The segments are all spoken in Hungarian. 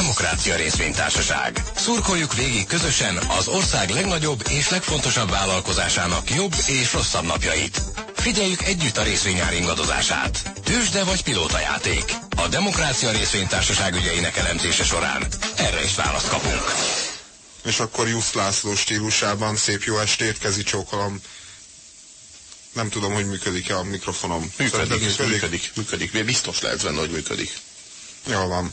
Demokrácia Részvénytársaság. Szurkoljuk végig közösen az ország legnagyobb és legfontosabb vállalkozásának jobb és rosszabb napjait. Figyeljük együtt a részvényár ingadozását. Tősde vagy játék. A Demokrácia Részvénytársaság ügyeinek elemzése során erre is választ kapunk. És akkor Jusz László stílusában szép jó estét, kezi csókolom. Nem tudom, hogy működik-e a mikrofonom. Működik, működik, működik, működik. Biztos lehet benne, hogy működik. Jól van.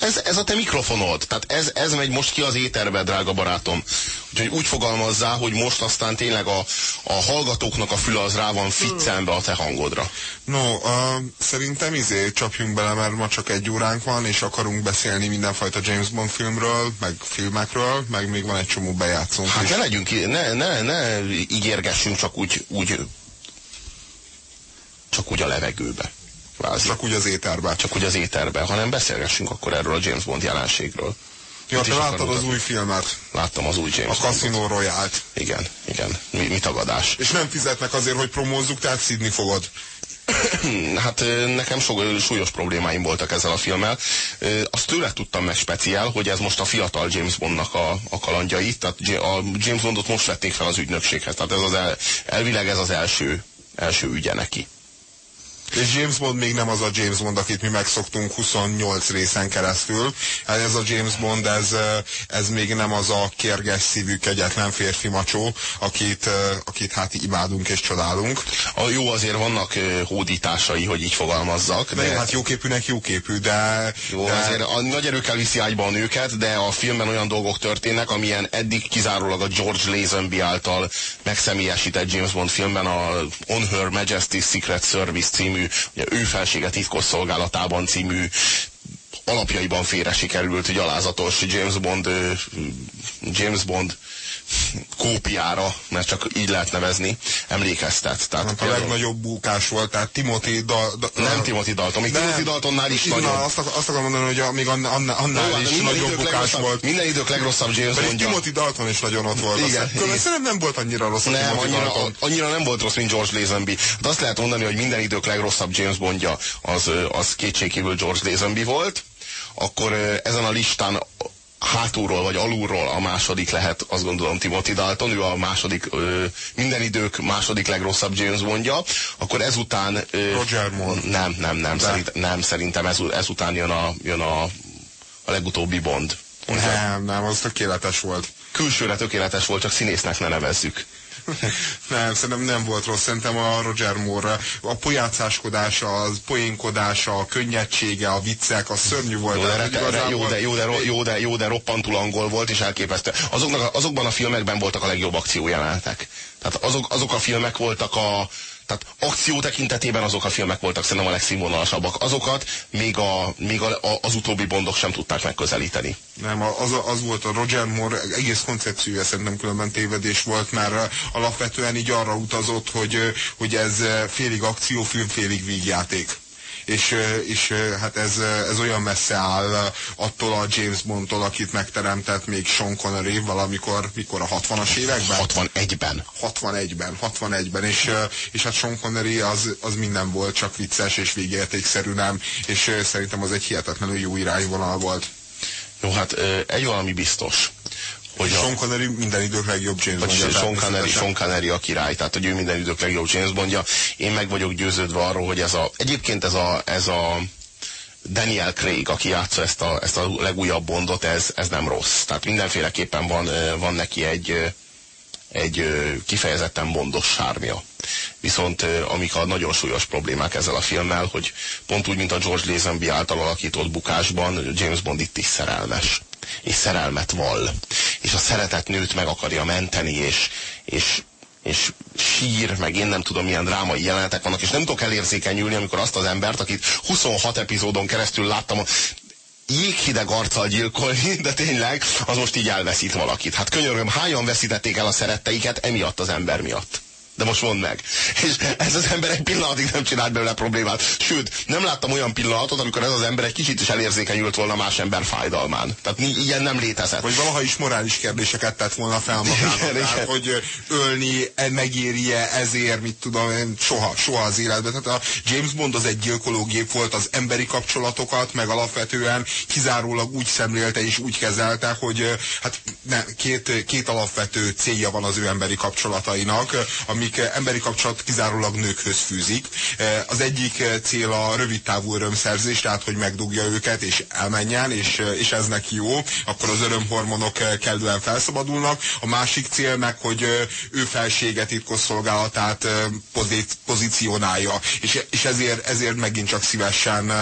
Ez, ez a te mikrofonod, tehát ez, ez megy most ki az éterbe, drága barátom. Úgyhogy úgy fogalmazzá, hogy most aztán tényleg a, a hallgatóknak a füle az rá van ficcelve a te hangodra. No, uh, szerintem izé csapjunk bele, mert ma csak egy óránk van, és akarunk beszélni mindenfajta James Bond filmről, meg filmekről, meg még van egy csomó bejátszónk Hát is. ne legyünk, ne, ne, ne ígérgessünk csak úgy, úgy csak úgy a levegőbe. Kvázi. Csak úgy az éterben. Csak úgy az éterben, hanem beszélgessünk akkor erről a James Bond jelenségről. Ja, te láttad az új filmet? Láttam az új James A Casino Royale-t. Igen, igen. Mi, mi tagadás? És nem fizetnek azért, hogy promózzuk, tehát szidni fogod. hát nekem so, súlyos problémáim voltak ezzel a filmmel. Azt tőle tudtam meg speciál, hogy ez most a fiatal James Bondnak a, a kalandjai, tehát a James Bondot most vették fel az ügynökséghez, tehát ez az el, elvileg ez az első, első ügye neki. És James Bond még nem az a James Bond, akit mi megszoktunk 28 részen keresztül. Hát ez a James Bond, ez, ez még nem az a kérges szívű, kegyetlen férfi macsó, akit, akit hát imádunk és csodálunk. A jó azért vannak hódításai, hogy így fogalmazzak. De, de hát jóképűnek jóképű, de... Jó, de... azért a nagy erőkkel viszi ágyba a nőket, de a filmben olyan dolgok történnek, amilyen eddig kizárólag a George Lazenby által megszemélyesített James Bond filmben a On Her Majesty's Secret Service című című, ugye ő felsége titkos szolgálatában című alapjaiban félre sikerült gyalázatos James Bond James Bond kópiára, mert csak így lehet nevezni, emlékeztet. Tehát hát a legnagyobb búkás volt, tehát Timothy Dal... Da, nem Timothy Dalton, még Timothy Daltonnál is nagyobb. Na, azt, azt akarom mondani, hogy a, még annál, annál Jó, is nagyobb bukás volt. Minden idők legrosszabb James Bondja. Timothy Dalton is nagyon ott volt. Igen. Szerintem nem volt annyira rossz nem, annyira, annyira nem volt rossz, mint George Lazenby. De azt lehet mondani, hogy minden idők legrosszabb James Bondja az, az kétségkívül George Lazenby volt. Akkor ezen a listán hátulról vagy alulról a második lehet, azt gondolom, Timothy Dalton, ő a második, ö, minden idők második legrosszabb James Bondja, akkor ezután... Ö, Roger Moore. Nem, nem, nem, szerint, nem szerintem ez, ezután jön a, jön a, a legutóbbi Bond. Nem, nem, az tökéletes volt. Külsőre tökéletes volt, csak színésznek ne nevezzük. nem, szerintem nem volt rossz. Szerintem a Roger Moore a pojácáskodása, a poénkodása, a könnyedsége, a viccek, a szörnyű volt. Jó, de, de, de, jó, de, jó, de, jó, de, jó, de roppantul angol volt, és elképesztő. Azoknak, azokban a filmekben voltak a legjobb akciójelenetek. Tehát azok, azok a filmek voltak a, tehát akció tekintetében azok a filmek voltak szerintem a legszínvonalasabbak. Azokat még, a, még a, a, az utóbbi bondok sem tudták megközelíteni. Nem, az, az volt a Roger Moore egész koncepciója szerintem különben tévedés volt, mert alapvetően így arra utazott, hogy, hogy ez félig akciófilm, félig vígjáték és, és hát ez, ez olyan messze áll attól a James Bondtól, akit megteremtett még Sean Connery valamikor, mikor a 60-as években? 61-ben. 61-ben, 61-ben, és, és hát Sean Connery az, az minden volt, csak vicces és végértékszerű nem, és szerintem az egy hihetetlenül jó irányvonal volt. Jó, hát egy valami biztos, hogy a, Sean Connery minden idők legjobb James Bondja. Sean Connery, Sean Connery a király, tehát hogy ő minden idők legjobb James Bondja. Én meg vagyok győződve arról, hogy ez a, egyébként ez a, ez a Daniel Craig, aki játsza ezt a, ezt a legújabb Bondot, ez, ez nem rossz. Tehát mindenféleképpen van, van neki egy, egy kifejezetten bondos sármja. Viszont amik a nagyon súlyos problémák ezzel a filmmel, hogy pont úgy, mint a George Lazenby által alakított bukásban, James Bond itt is szerelmes és szerelmet vall, és a szeretett nőt meg akarja menteni, és, és, és sír, meg én nem tudom milyen drámai jelenetek vannak, és nem tudok elérzékenyülni, amikor azt az embert, akit 26 epizódon keresztül láttam, jéghideg arccal gyilkolni, de tényleg, az most így elveszít valakit. Hát könyörgöm, hányan veszítették el a szeretteiket emiatt az ember miatt? De most mondd meg. És ez az ember egy pillanatig nem csinált belőle problémát. Sőt, nem láttam olyan pillanatot, amikor ez az ember egy kicsit is elérzékenyült volna más ember fájdalmán. Tehát ilyen nem létezett. Vagy valaha is morális kérdéseket tett volna fel magának. Igen, tehát, igen. hogy ölni, e, megéri-e ezért, mit tudom, soha, soha az életben. Tehát a James Bond az egy gyilkológép volt, az emberi kapcsolatokat, meg alapvetően kizárólag úgy szemlélte és úgy kezelte, hogy hát ne, két, két alapvető célja van az ő emberi kapcsolatainak, amik emberi kapcsolat kizárólag nőkhöz fűzik. Az egyik cél a rövidtávú örömszerzés, tehát hogy megdugja őket és elmenjen, és, és ez neki jó, akkor az örömhormonok kellően felszabadulnak. A másik cél meg, hogy ő felsége titkosszolgálatát pozícionálja, és, és ezért, ezért megint csak szívesen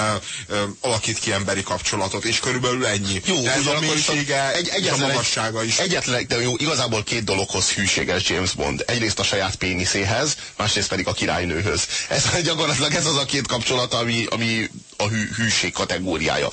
alakít ki emberi kapcsolatot, és körülbelül ennyi. Jó, De ez a mélysége, egy, egy, a magassága is. Egyetlen, de jó, igazából két dologhoz hűséges James Bond. Egyrészt a saját péniszéhez, másrészt pedig a királynőhöz. Ez gyakorlatilag ez az a két kapcsolat, ami, ami a hű, hűség kategóriája.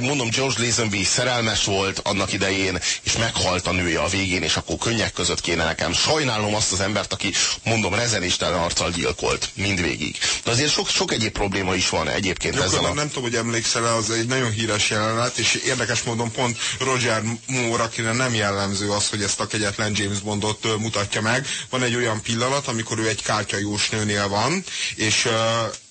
Mondom, George Lazenby szerelmes volt annak idején, és meghalt a nője a végén, és akkor könnyek között kéne nekem. Sajnálom azt az embert, aki, mondom, rezenéstelen arccal gyilkolt mindvégig. De azért sok, sok egyéb probléma is van egyébként Jó, ezzel a... Nem tudom, hogy emlékszel az egy nagyon híres jelenet, és érdekes módon pont Roger Moore, akire nem jellemző az, hogy ezt a kegyetlen James Bondot mutatja meg. Van egy olyan pillanat, amikor ő egy kártyajós nőnél van, és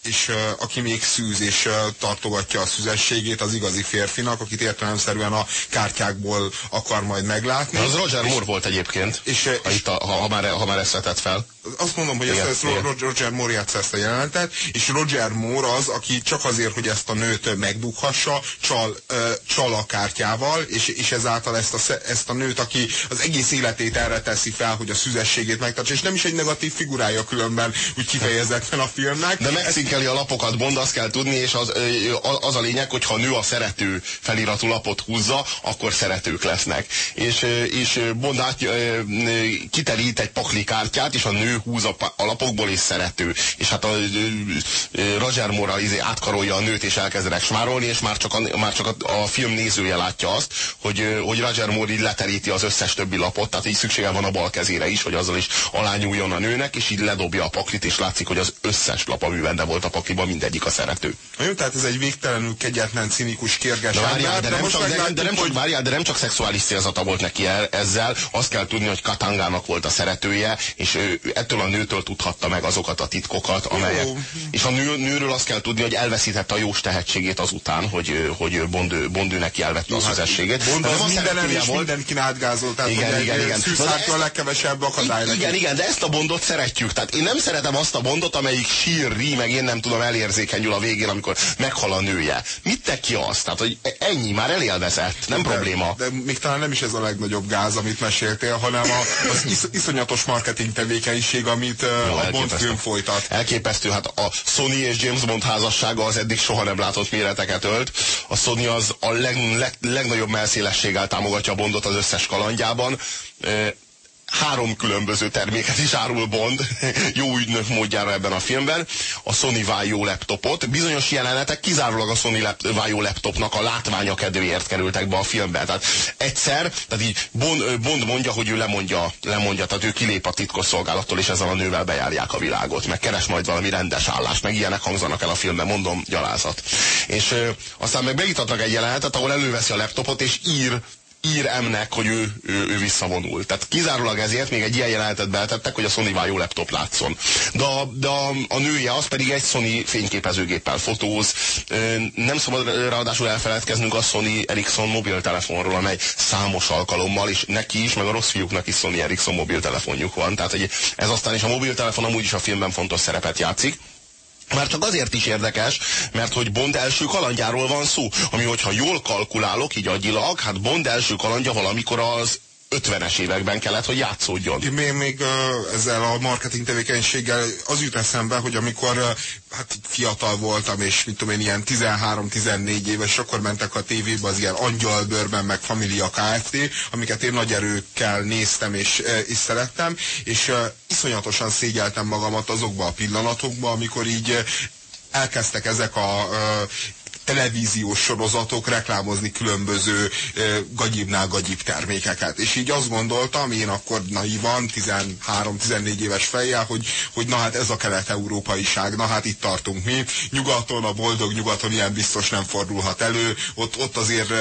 és uh, aki még szűz és uh, tartogatja a szüzességét az igazi férfinak, akit értelemszerűen a kártyákból akar majd meglátni. Az Roger Moore volt egyébként, és, ha, itt a, ha, ha, már, ha már ezt vetett fel azt mondom, hogy ezt, ezt Roger Moore játsza ezt a jelentet, és Roger Moore az, aki csak azért, hogy ezt a nőt megdughassa, csal, csal a kártyával, és, és ezáltal ezt a, ezt a nőt, aki az egész életét erre teszi fel, hogy a szüzességét megtartsa, és nem is egy negatív figurája különben, úgy kifejezetten a filmnek. De megszinkeli a lapokat, Bond, azt kell tudni, és az, az a lényeg, hogy ha nő a szerető feliratú lapot húzza, akkor szeretők lesznek. És, és Bond át, kiterít egy pakli kártyát, és a nő húz a alapokból és szerető. És hát a Roger Moore izé átkarolja a nőt és elkezdenek smárolni, és már csak, a, már csak a, a film nézője látja azt, hogy, hogy Roger Moore így leteríti az összes többi lapot, tehát így szüksége van a bal kezére is, hogy azzal is alányuljon a nőnek, és így ledobja a paklit, és látszik, hogy az összes lap, ami benne volt a pakliban, mindegyik a szerető. Na jó, tehát ez egy végtelenül kegyetlen, cinikus, kérges de, várjál, de, de, nem csak, de, de, nem csak, hogy... várjál, de nem csak szexuális célzata volt neki el, ezzel, azt kell tudni, hogy Katangának volt a szeretője, és ő, ettől a nőtől tudhatta meg azokat a titkokat, amelyek... Jó. És a nő, nőről azt kell tudni, hogy elveszítette a jós tehetségét azután, hogy, hogy Bondő, Bondő neki elvette a hát szüzességét. Bond az minden és volt. mindenkin átgázolt, tehát igen, igen, igen. a legkevesebb akadály. Igen, igen, de ezt a Bondot szeretjük. Tehát én nem szeretem azt a Bondot, amelyik sírri, meg én nem tudom, elérzékenyül a végén, amikor meghal a nője. Mit te ki azt? Tehát, hogy ennyi, már elélvezett, nem de, probléma. De még talán nem is ez a legnagyobb gáz, amit meséltél, hanem a, az is, iszonyatos marketing tevékenység, amit Jó, a Bond film folytat. Elképesztő, hát a Sony és James Bond házassága az eddig soha nem látott méreteket ölt. A Sony az a leg, leg, legnagyobb melszélességgel támogatja a Bondot az összes kalandjában három különböző terméket is árul Bond, jó ügynök módjára ebben a filmben. A Sony Vaio laptopot, bizonyos jelenetek kizárólag a Sony Vaio laptopnak a látványa kedvéért kerültek be a filmbe. Tehát egyszer, tehát így Bond, Bond mondja, hogy ő lemondja, lemondja, tehát ő kilép a titkos szolgálattól, és ezzel a nővel bejárják a világot, meg keres majd valami rendes állást, meg ilyenek hangzanak el a filmben, mondom, gyalázat. És ö, aztán meg megítatnak egy jelenetet, ahol előveszi a laptopot, és ír ír M-nek, hogy ő, ő, ő visszavonul. Tehát kizárólag ezért még egy ilyen jelenetet beltettek, hogy a sony jó laptop látszon. De, a, de a, a nője az pedig egy Sony fényképezőgéppel fotóz. Nem szabad ráadásul elfeledkeznünk a Sony Ericsson mobiltelefonról, amely számos alkalommal, és neki is, meg a rossz fiúknak is Sony Ericsson mobiltelefonjuk van. Tehát hogy ez aztán is a mobiltelefon amúgy is a filmben fontos szerepet játszik. Már csak azért is érdekes, mert hogy Bond első kalandjáról van szó, ami hogyha jól kalkulálok, így agyilag, hát Bond első kalandja valamikor az 50-es években kellett, hogy játszódjon. Én még, még ezzel a marketing tevékenységgel az jut eszembe, hogy amikor hát fiatal voltam, és mit tudom én, ilyen 13-14 éves, akkor mentek a tévébe az ilyen angyalbőrben, meg Familia Kft., amiket én nagy erőkkel néztem és, és szerettem, és iszonyatosan szégyeltem magamat azokba a pillanatokba, amikor így elkezdtek ezek a televíziós sorozatok reklámozni különböző gagyibnál gagyib termékeket. És így azt gondoltam, én akkor naivan, 13-14 éves fejjel, hogy, hogy na hát ez a kelet-európaiság, na hát itt tartunk mi. Nyugaton, a boldog nyugaton ilyen biztos nem fordulhat elő. Ott, ott azért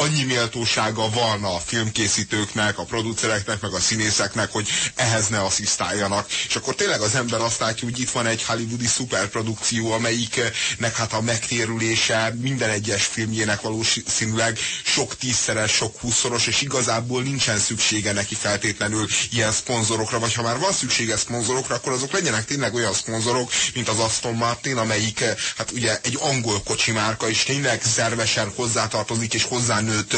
annyi méltósága van a filmkészítőknek, a producereknek, meg a színészeknek, hogy ehhez ne asszisztáljanak. És akkor tényleg az ember azt látja, hogy itt van egy hollywoodi szuperprodukció, amelyiknek hát a megtérülése minden egyes filmjének valószínűleg sok tízszeres, sok húszszoros, és igazából nincsen szüksége neki feltétlenül ilyen szponzorokra, vagy ha már van szüksége szponzorokra, akkor azok legyenek tényleg olyan szponzorok, mint az Aston Martin, amelyik hát ugye egy angol kocsimárka, és tényleg szervesen hozzátartozik, és hozzá nőtt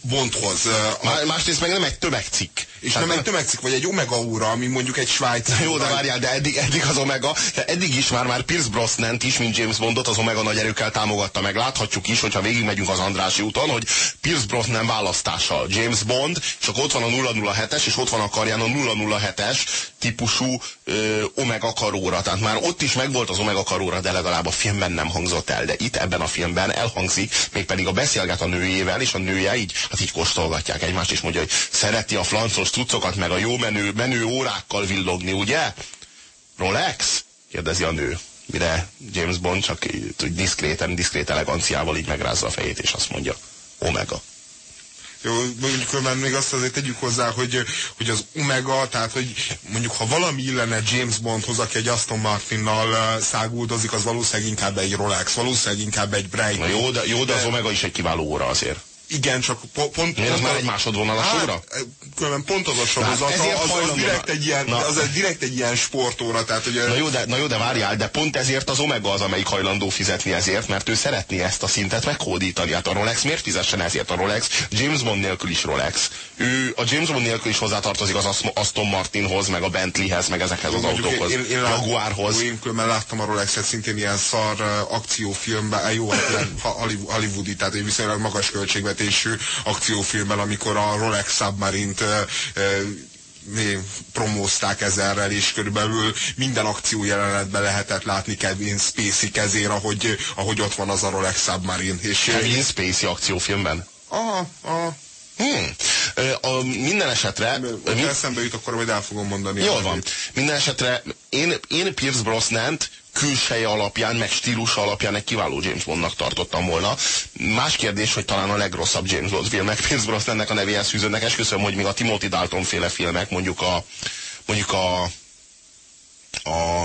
Bondhoz. Má, másrészt meg nem egy tömegcikk. És hát nem egy tömegcikk, vagy egy Omega óra, ami mondjuk egy svájci. Jó, de várjál, de eddig, eddig az Omega, de eddig is már, már Pierce Brosnan is, mint James Bondot, az Omega nagy erőkkel támogatta meg. Láthatjuk is, hogyha végigmegyünk az Andrási úton, hogy Pierce Brosnan választással James Bond, akkor ott van a 007-es, és ott van a karján a 007-es típusú ö, Omega karóra. Tehát már ott is megvolt az Omega karóra, de legalább a filmben nem hangzott el. De itt ebben a filmben elhangzik, mégpedig a beszélget a nőjével, és a nője így, hát így kóstolgatják egymást, és mondja, hogy szereti a flancos cuccokat, meg a jó menő, menő órákkal villogni, ugye? Rolex? kérdezi a nő. Mire James Bond csak úgy diszkréten, diszkrét eleganciával így megrázza a fejét, és azt mondja, Omega. Jó, mondjuk még azt azért tegyük hozzá, hogy, hogy az Omega, tehát hogy mondjuk ha valami illene James Bondhoz, aki egy Aston Martinnal száguldozik, az valószínűleg inkább egy Rolex, valószínűleg inkább egy Breitling. Jó, de, jó, de az Omega is egy kiváló óra azért. Igen, csak po pont... Miért az már egy másodvonalas hát, óra? Különben pont az a sorozat, az, az, az, direkt egy ilyen, na, az egy direkt egy ilyen sportóra, tehát hogy... Na jó, de, na jó, de várjál, de pont ezért az Omega az, amelyik hajlandó fizetni ezért, mert ő szeretné ezt a szintet meghódítani. Hát a Rolex miért fizessen ezért a Rolex? James Bond nélkül is Rolex. Ő a James Bond nélkül is hozzátartozik az Aston Martinhoz, meg a Bentleyhez, meg ezekhez az autókhoz. Én, én Jaguarhoz. Én különben láttam a Rolexet szintén ilyen szar akciófilmben, jó, ilyen hollywoodi, tehát egy viszonylag magas költségvetésű akciófilmben, amikor a Rolex Submarine-t promózták ezerrel, és körülbelül minden akció jelenetben lehetett látni Kevin Spacey kezén, ahogy, ahogy ott van az a Rolex Submarine. És, Kevin Spacey akciófilmben? Aha, aha. Hmm. A, minden esetre... Ha mi... eszembe jut, akkor majd el fogom mondani. Jól van. Minden esetre én, én Pierce Brosnant külseje alapján, meg stílusa alapján egy kiváló James Bondnak tartottam volna. Más kérdés, hogy talán a legrosszabb James Bond filmek Pierce Brosnannek a nevéhez fűződnek. Esküszöm, hogy még a Timothy Dalton féle filmek, mondjuk a mondjuk a a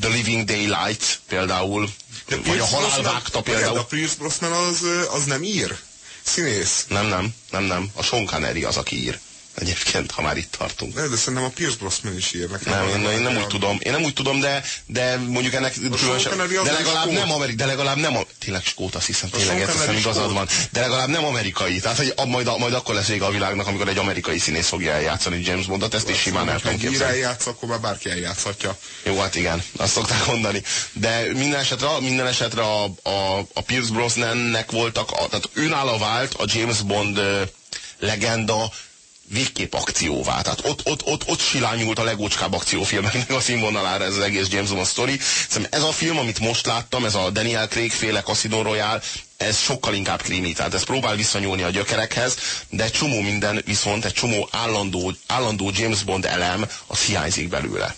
The Living Daylight például, de vagy a Halál vágta például. De a Pierce Brosnan az, az nem ír? Színész? Nem, nem, nem, nem. A Sean Connery az, aki ír. Egyébként, ha már itt tartunk. De, de szerintem a Pierce Brosnan is ír nekem. Nem, én, én, nem úgy tudom. Én nem úgy tudom, de, de mondjuk ennek különösen, de legalább nem amerikai, de legalább nem, a, tényleg skót, azt hiszem, tényleg ezt hiszem igazad van. De legalább nem amerikai. Tehát, hogy majd, majd akkor lesz vége a világnak, amikor egy amerikai színész fogja eljátszani James Bondot, ezt is simán el tudom képzelni. Ha eljátsz, akkor már bárki eljátszhatja. Jó, hát igen, azt szokták mondani. De minden esetre, minden esetre a, a, a Pierce Brosnannek voltak, a, tehát önálló vált a James Bond legenda végképp akcióvá. Tehát ott, ott, ott, ott silányult a legócskább akciófilmeknek a színvonalára ez az egész James Bond story. Szerintem ez a film, amit most láttam, ez a Daniel Craig féle Casino Royale, ez sokkal inkább krimi, tehát ez próbál visszanyúlni a gyökerekhez, de csomó minden viszont, egy csomó állandó, állandó James Bond elem, az hiányzik belőle.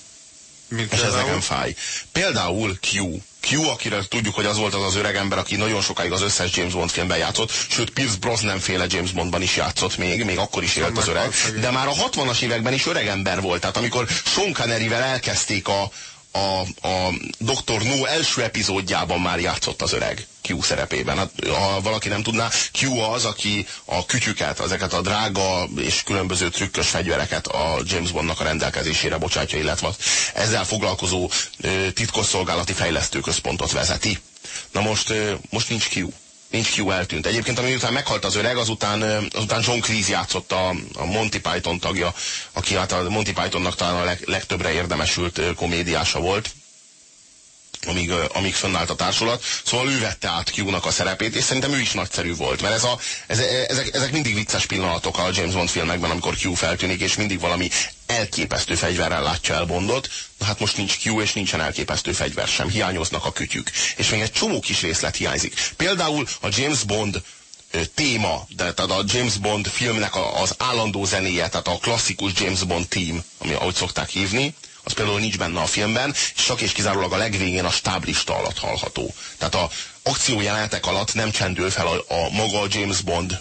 Mint és ez nekem fáj. Például Q. Q, akire tudjuk, hogy az volt az az öreg ember, aki nagyon sokáig az összes James Bond filmben játszott, sőt Pierce Brosnan féle James Bondban is játszott még, még akkor is élt az öreg, de már a 60-as években is öreg ember volt, tehát amikor Sean Connery-vel elkezdték a, a, a Dr. No első epizódjában már játszott az öreg Q szerepében. Hát, ha valaki nem tudná, Q az, aki a kütyüket, ezeket a drága és különböző trükkös fegyvereket a James Bondnak a rendelkezésére bocsátja, illetve ezzel foglalkozó titkosszolgálati fejlesztőközpontot vezeti. Na most, most nincs Q nincs Q eltűnt. Egyébként, ami után meghalt az öreg, azután, azután John Cleese játszott a, a Monty Python tagja, aki hát a Monty Pythonnak talán a leg, legtöbbre érdemesült komédiása volt. Amíg, amíg fönnállt a társulat. Szóval ő vette át Q-nak a szerepét, és szerintem ő is nagyszerű volt, mert ez a, ez, ezek, ezek mindig vicces pillanatok a James Bond filmekben, amikor Q feltűnik, és mindig valami elképesztő fegyverrel látja el Bondot. Na hát most nincs Q, és nincsen elképesztő fegyver sem. Hiányoznak a kütyük. És még egy csomó kis részlet hiányzik. Például a James Bond téma, de, tehát a James Bond filmnek az állandó zenéje, tehát a klasszikus James Bond team, ami ahogy szokták hívni, az például nincs benne a filmben, és csak és kizárólag a legvégén a stáblista alatt hallható. Tehát a akciójelenetek alatt nem csendül fel a, a maga James Bond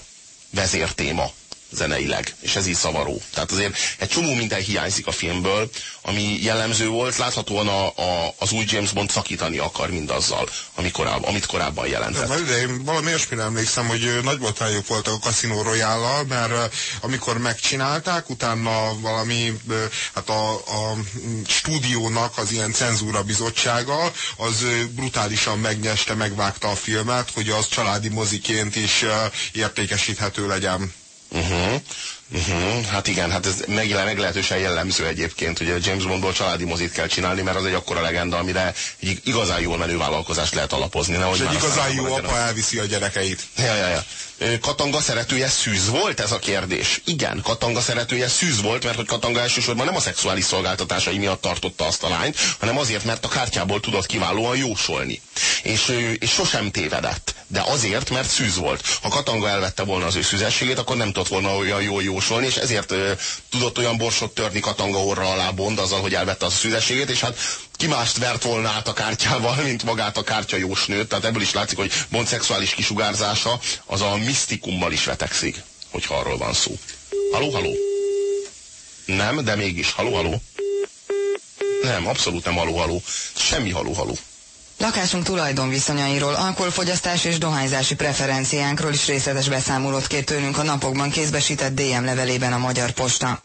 vezértéma zeneileg, és ez így szavaró. Tehát azért egy csomó minden hiányzik a filmből, ami jellemző volt, láthatóan a, a, az új James Bond szakítani akar mindazzal, ami korább, amit korábban jelentett. De, de én valami olyasmire emlékszem, hogy nagy botrányok voltak a Casino royale mert amikor megcsinálták, utána valami, hát a, a stúdiónak az ilyen cenzúra bizottsága, az brutálisan megnyeste, megvágta a filmet, hogy az családi moziként is értékesíthető legyen. Uh-huh. Uh-huh. Hát igen, hát ez meg, meglehetősen jellemző egyébként, hogy a James Bondból családi mozit kell csinálni, mert az egy akkora legenda, amire egy igazán jól menő vállalkozást lehet alapozni. Nehogy És egy igazán jó apa elviszi a gyerekeit. Ja, ja, ja. Katanga szeretője szűz volt ez a kérdés? Igen, Katanga szeretője szűz volt, mert hogy Katanga elsősorban nem a szexuális szolgáltatásai miatt tartotta azt a lányt, hanem azért, mert a kártyából tudott kiválóan jósolni. És, és sosem tévedett. De azért, mert szűz volt. Ha Katanga elvette volna az ő szüzességét, akkor nem tudott volna olyan jól jósolni, és ezért ö, tudott olyan borsot törni Katanga orra alá Bond azzal, hogy elvette a szüzességét, és hát ki mást vert volna át a kártyával, mint magát a kártya jósnőt. Tehát ebből is látszik, hogy Bond szexuális kisugárzása az a misztikummal is vetekszik, hogyha arról van szó. Haló, haló? Nem, de mégis. Haló, haló? Nem, abszolút nem haló, haló. Semmi haló, haló. Lakásunk tulajdonviszonyairól, alkoholfogyasztás és dohányzási preferenciánkról is részletes beszámolót kér tőlünk a napokban kézbesített DM levelében a Magyar Posta.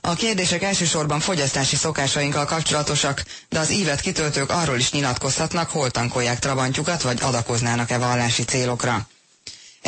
A kérdések elsősorban fogyasztási szokásainkkal kapcsolatosak, de az ívet kitöltők arról is nyilatkozhatnak, hol tankolják trabantjukat, vagy adakoznának-e vallási célokra.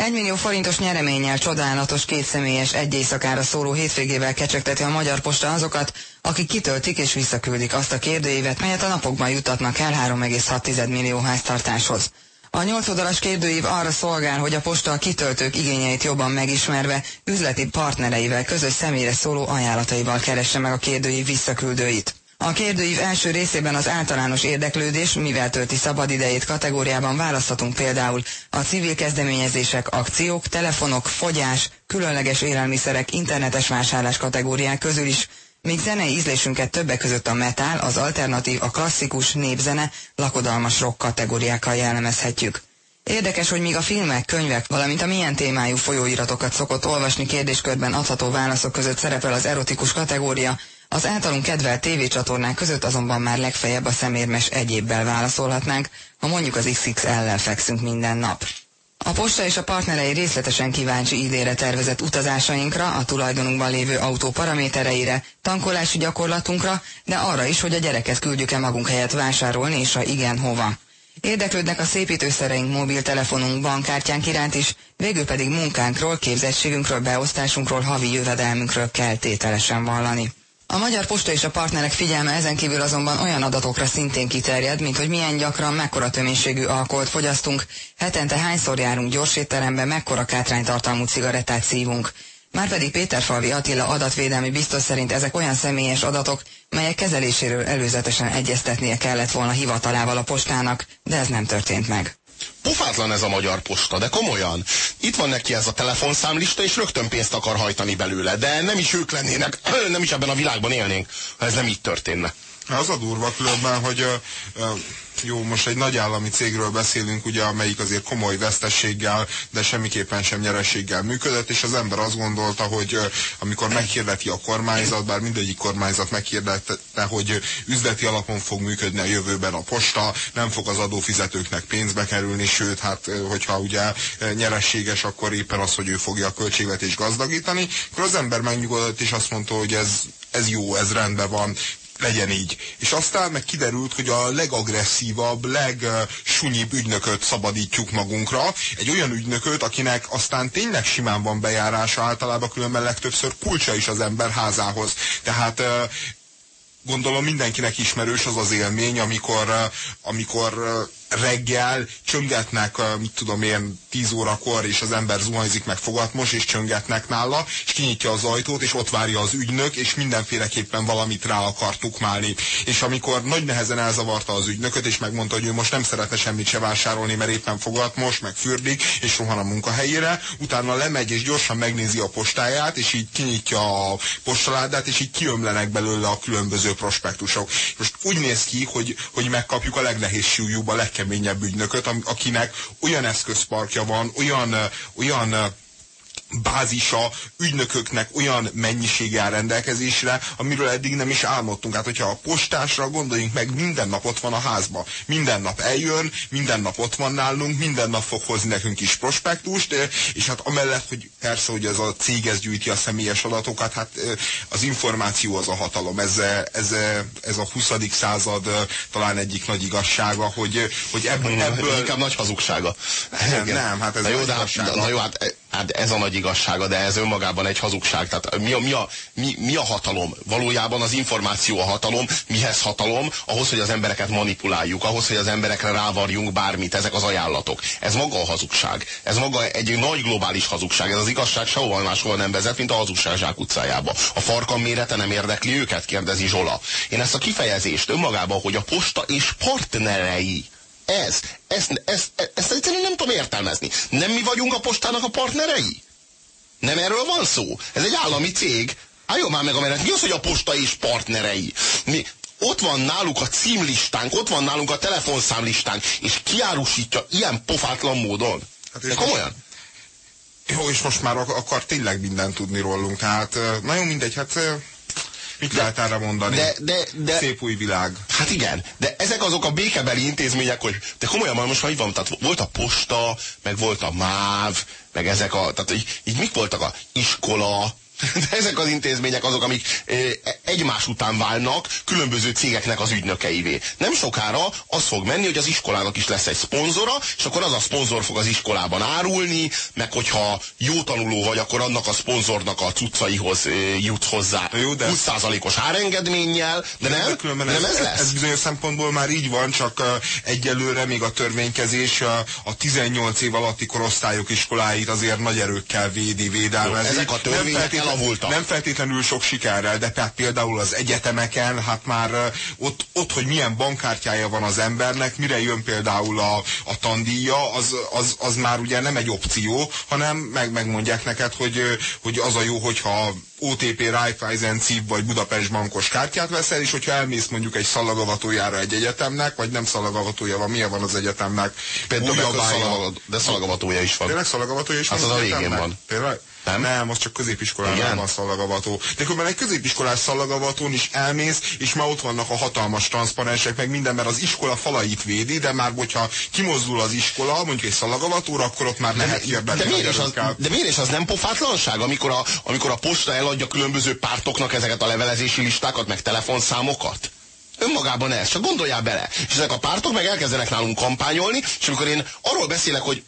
1 millió forintos nyereménnyel csodálatos kétszemélyes egy éjszakára szóló hétvégével kecsegteti a Magyar Posta azokat, akik kitöltik és visszaküldik azt a kérdőívet, melyet a napokban jutatnak el 3,6 millió háztartáshoz. A nyolc oldalas kérdőív arra szolgál, hogy a posta a kitöltők igényeit jobban megismerve, üzleti partnereivel közös személyre szóló ajánlataival keresse meg a kérdőív visszaküldőit. A kérdőív első részében az általános érdeklődés, mivel tölti szabadidejét kategóriában választhatunk például a civil kezdeményezések, akciók, telefonok, fogyás, különleges élelmiszerek, internetes vásárlás kategóriák közül is, míg zenei ízlésünket többek között a metal, az alternatív, a klasszikus, népzene, lakodalmas rock kategóriákkal jellemezhetjük. Érdekes, hogy míg a filmek, könyvek, valamint a milyen témájú folyóiratokat szokott olvasni kérdéskörben adható válaszok között szerepel az erotikus kategória, az általunk kedvelt tévécsatornák között azonban már legfeljebb a szemérmes egyébbel válaszolhatnánk, ha mondjuk az XXL-lel fekszünk minden nap. A posta és a partnerei részletesen kíváncsi idére tervezett utazásainkra, a tulajdonunkban lévő autó paramétereire, tankolási gyakorlatunkra, de arra is, hogy a gyereket küldjük-e magunk helyett vásárolni, és ha igen, hova. Érdeklődnek a szépítőszereink, mobiltelefonunk, bankkártyánk iránt is, végül pedig munkánkról, képzettségünkről, beosztásunkról, havi jövedelmünkről kell tételesen vallani. A Magyar Posta és a partnerek figyelme ezen kívül azonban olyan adatokra szintén kiterjed, mint hogy milyen gyakran, mekkora töménységű alkoholt fogyasztunk, hetente hányszor járunk gyorsétterembe, mekkora kátránytartalmú cigarettát szívunk. Márpedig Péterfalvi Attila adatvédelmi biztos szerint ezek olyan személyes adatok, melyek kezeléséről előzetesen egyeztetnie kellett volna hivatalával a postának, de ez nem történt meg. Pofátlan ez a magyar posta, de komolyan. Itt van neki ez a telefonszámlista, és rögtön pénzt akar hajtani belőle, de nem is ők lennének, nem is ebben a világban élnénk, ha ez nem így történne. Az a durva különben, hogy jó, most egy nagy állami cégről beszélünk, ugye, amelyik azért komoly vesztességgel, de semmiképpen sem nyerességgel működött, és az ember azt gondolta, hogy amikor meghirdeti a kormányzat, bár mindegyik kormányzat meghirdette, hogy üzleti alapon fog működni a jövőben a posta, nem fog az adófizetőknek pénzbe kerülni, sőt, hát hogyha ugye nyerességes, akkor éppen az, hogy ő fogja a költségvetést gazdagítani, akkor az ember megnyugodott, és azt mondta, hogy ez, ez jó, ez rendben van, legyen így. És aztán meg kiderült, hogy a legagresszívabb, legsunyibb ügynököt szabadítjuk magunkra. Egy olyan ügynököt, akinek aztán tényleg simán van bejárása, általában különben legtöbbször kulcsa is az ember házához. Tehát gondolom mindenkinek ismerős az az élmény, amikor, amikor reggel csöngetnek, mit tudom én, 10 órakor, és az ember zuhanyzik meg fogatmos, és csöngetnek nála, és kinyitja az ajtót, és ott várja az ügynök, és mindenféleképpen valamit rá akar tukmálni. És amikor nagy nehezen elzavarta az ügynököt, és megmondta, hogy ő most nem szeretne semmit se vásárolni, mert éppen fogatmos, meg fürdik, és rohan a munkahelyére, utána lemegy, és gyorsan megnézi a postáját, és így kinyitja a postaládát, és így kiömlenek belőle a különböző prospektusok. Most úgy néz ki, hogy, hogy megkapjuk a legnehéz súlyúbb, a legkeményebb ügynököt, akinek olyan eszközparkja van, olyan, olyan bázisa ügynököknek olyan mennyisége áll rendelkezésre, amiről eddig nem is álmodtunk. Hát, hogyha a postásra gondoljunk meg, minden nap ott van a házba. Minden nap eljön, minden nap ott van nálunk, minden nap fog hozni nekünk is prospektust, és hát amellett, hogy persze, hogy ez a cég ez gyűjti a személyes adatokat, hát az információ az a hatalom. Ez, ez, ez a 20. század talán egyik nagy igazsága, hogy, hogy ebből, ebből... Inkább nagy hazugsága. Nem, nem, hát ez na jó, de hát, na jó, hát Hát ez a nagy igazsága, de ez önmagában egy hazugság. Tehát mi a, mi, a, mi, mi a hatalom? Valójában az információ a hatalom. Mihez hatalom? Ahhoz, hogy az embereket manipuláljuk, ahhoz, hogy az emberekre rávarjunk bármit, ezek az ajánlatok. Ez maga a hazugság. Ez maga egy nagy globális hazugság. Ez az igazság sehol máshol nem vezet, mint a hazugság zsákutcájába. A farkam mérete nem érdekli őket, kérdezi Zsola. Én ezt a kifejezést önmagában, hogy a posta és partnerei ez, ezt, ezt, ezt, ezt egyszerűen nem tudom értelmezni. Nem mi vagyunk a postának a partnerei? Nem erről van szó? Ez egy állami cég. Álljon már meg a menet. Mi az, hogy a posta és partnerei? Mi, ott van náluk a címlistánk, ott van nálunk a telefonszámlistánk, és kiárusítja ilyen pofátlan módon. Hát De komolyan? Jó, és most már akar tényleg mindent tudni rólunk. Tehát nagyon mindegy, hát Mit lehet erre mondani? De, de, de, Szép új világ. Hát igen, de ezek azok a békebeli intézmények, hogy de komolyan már most már így van, tehát volt a posta, meg volt a MÁV, meg ezek a, tehát így, így mik voltak a iskola, de ezek az intézmények azok, amik egymás után válnak különböző cégeknek az ügynökeivé. Nem sokára az fog menni, hogy az iskolának is lesz egy szponzora, és akkor az a szponzor fog az iskolában árulni, meg hogyha jó tanuló vagy, akkor annak a szponzornak a cuccaihoz jut hozzá jó, de 20%-os árengedménnyel, de nem, de nem ez, ez lesz. Ez bizonyos szempontból már így van, csak egyelőre még a törvénykezés a 18 év alatti korosztályok iskoláit azért nagy erőkkel védi, védelmezi. Jó, ezek a törvények elavultak. Nem feltétlenül sok sikerrel, de tehát például az egyetemeken, hát már ott, ott, hogy milyen bankkártyája van az embernek, mire jön például a, a tandíja, az, az, az már ugye nem egy opció, hanem meg, megmondják neked, hogy, hogy az a jó, hogyha OTP, Raiffeisen, CIV vagy Budapest bankos kártyát veszel, és hogyha elmész mondjuk egy szalagavatójára egy egyetemnek, vagy nem szalagavatója van, milyen van az egyetemnek? Például de szalagavatója is van. Tényleg szalagavatója is hát van? Hát az, az a végén van. Tényleg? Nem? Nem, az csak középiskolában van szallagavató. De akkor egy középiskolás szallagavatón is elmész, és már ott vannak a hatalmas transzparensek, meg minden, mert az iskola falait védi, de már hogyha kimozdul az iskola, mondjuk egy szallagavatóra, akkor ott már lehet hirdetni. De, miért is az, de miért is az nem pofátlanság, amikor a, amikor a posta eladja különböző pártoknak ezeket a levelezési listákat, meg telefonszámokat? Önmagában ez, csak gondoljál bele. És ezek a pártok meg elkezdenek nálunk kampányolni, és amikor én arról beszélek, hogy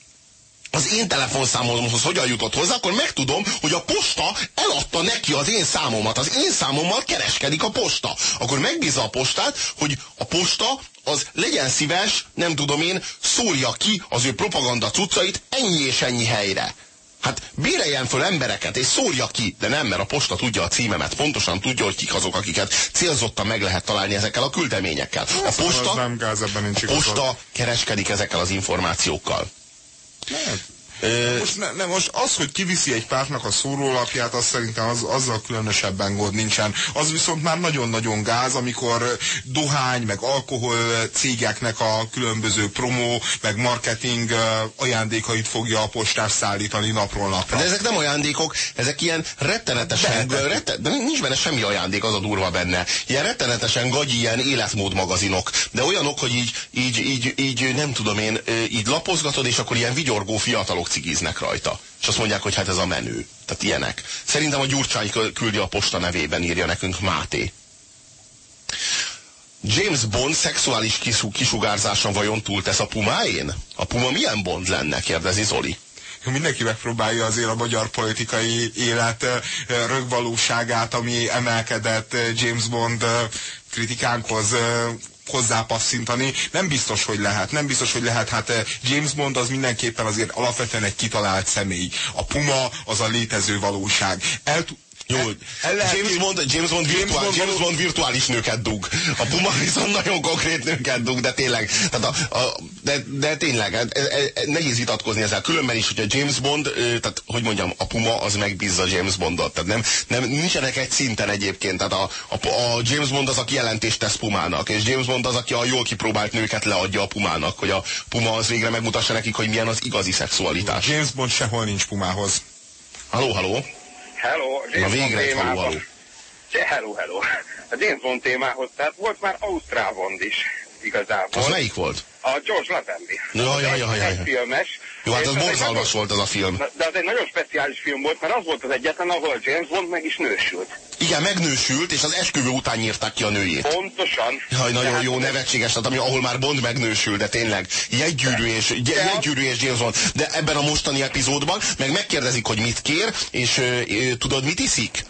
az én telefonszámomhoz hogyan jutott hozzá, akkor megtudom, hogy a posta eladta neki az én számomat. Az én számommal kereskedik a posta. Akkor megbízza a postát, hogy a posta az legyen szíves, nem tudom én, szólja ki az ő propaganda cuccait ennyi és ennyi helyre. Hát béreljen föl embereket, és szórja ki, de nem, mert a posta tudja a címemet, pontosan tudja, hogy kik azok, akiket célzottan meg lehet találni ezekkel a küldeményekkel. A posta, nem gáz, ebben nincs a posta kereskedik ezekkel az információkkal. Yeah. Most, ne, ne, most az, hogy kiviszi egy pártnak a szórólapját, az szerintem az, azzal különösebben gond nincsen. Az viszont már nagyon-nagyon gáz, amikor dohány, meg alkohol cégeknek a különböző promó, meg marketing ajándékait fogja a postás szállítani napról napra. De ezek nem ajándékok, ezek ilyen rettenetesen, de, de, rette, de nincs benne semmi ajándék, az a durva benne. Ilyen rettenetesen gagyi, ilyen életmód magazinok. De olyanok, hogy így, így, így, így nem tudom én, így lapozgatod, és akkor ilyen vigyorgó fiatalok cigiznek rajta. És azt mondják, hogy hát ez a menő. Tehát ilyenek. Szerintem a Gyurcsány küldi a posta nevében, írja nekünk Máté. James Bond szexuális kisugárzása vajon túltesz a pumáén? A puma milyen Bond lenne, kérdezi Zoli mindenki megpróbálja azért a magyar politikai élet rögvalóságát, ami emelkedett James Bond kritikánkhoz hozzápasszintani. Nem biztos, hogy lehet. Nem biztos, hogy lehet. Hát James Bond az mindenképpen azért alapvetően egy kitalált személy. A Puma az a létező valóság. El, jó, James Bond, James, Bond virtuál, James, James Bond virtuális nőket dug. A Puma viszont nagyon konkrét nőket dug, de tényleg, tehát a, a, de, de tényleg, e, e, e, nehéz vitatkozni ezzel. Különben is, hogy a James Bond, tehát hogy mondjam, a Puma az megbízza James Bondot. Tehát nem, nem, nincsenek egy szinten egyébként. Tehát a, a, a James Bond az, aki jelentést tesz Pumának, és James Bond az, aki a jól kipróbált nőket leadja a Pumának, hogy a Puma az végre megmutassa nekik, hogy milyen az igazi szexualitás. James Bond sehol nincs Pumához. Haló, haló. Hello, James Na végre egy haló. Hello, hello. A James Bond témához, tehát volt már Ausztrál Bond is igazából. Az melyik volt? A George Lazenby. Ja, ja, ja, ja, ja. filmes. Jó, hát az borzalmas volt az a film. De az egy nagyon speciális film volt, mert az volt az egyetlen, ahol James Bond meg is nősült. Igen, megnősült, és az esküvő után nyírták ki a nőjét. Pontosan. Jaj, nagyon hát jó, nevetséges, tehát ami, ahol már Bond megnősül, de tényleg jegygyűrű és, jegygyűrű és James Bond. De ebben a mostani epizódban meg megkérdezik, hogy mit kér, és ö, ö, tudod, mit iszik?